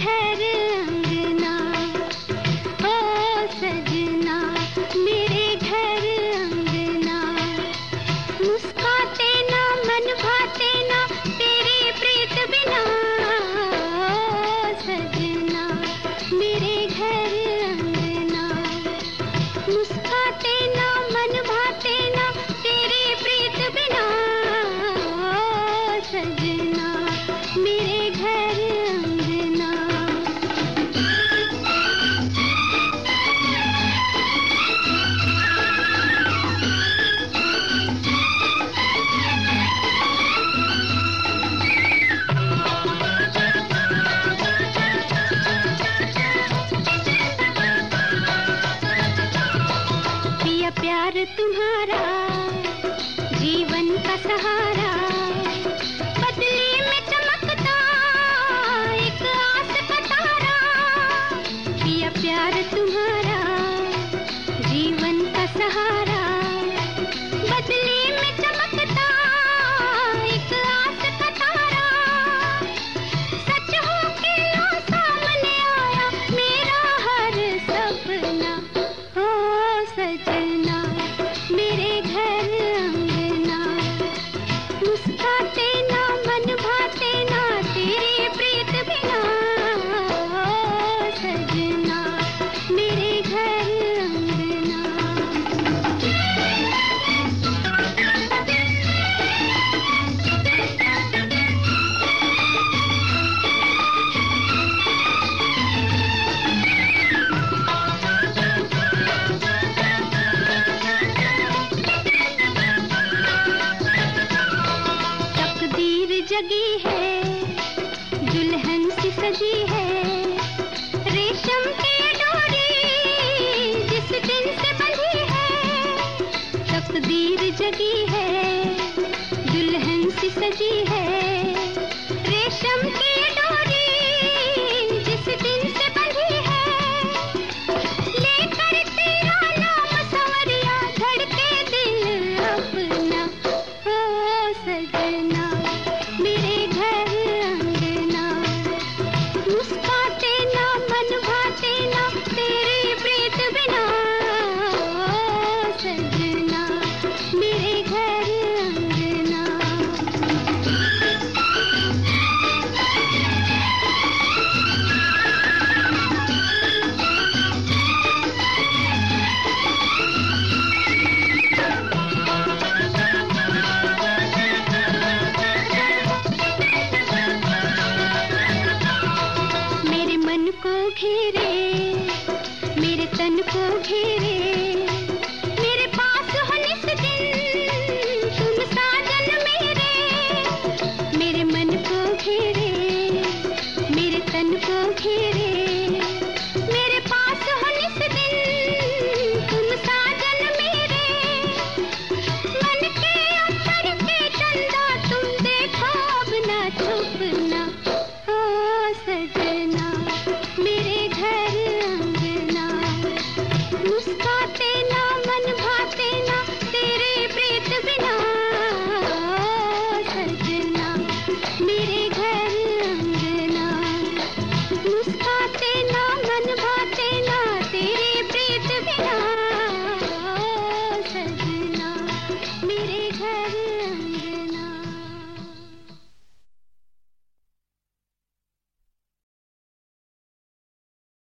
है प्यार तुम्हारा जीवन का सहारा। बदली में चमकता, एक आस का तारा। पिया प्यार तुम्हारा, जीवन का सहारा। बदली में चमकता, एक आस का तारा। सच हो के लो सामने आया, मेरा हर सपना। ओ सजना जगी है दुल्हन सी सजी है। मुझे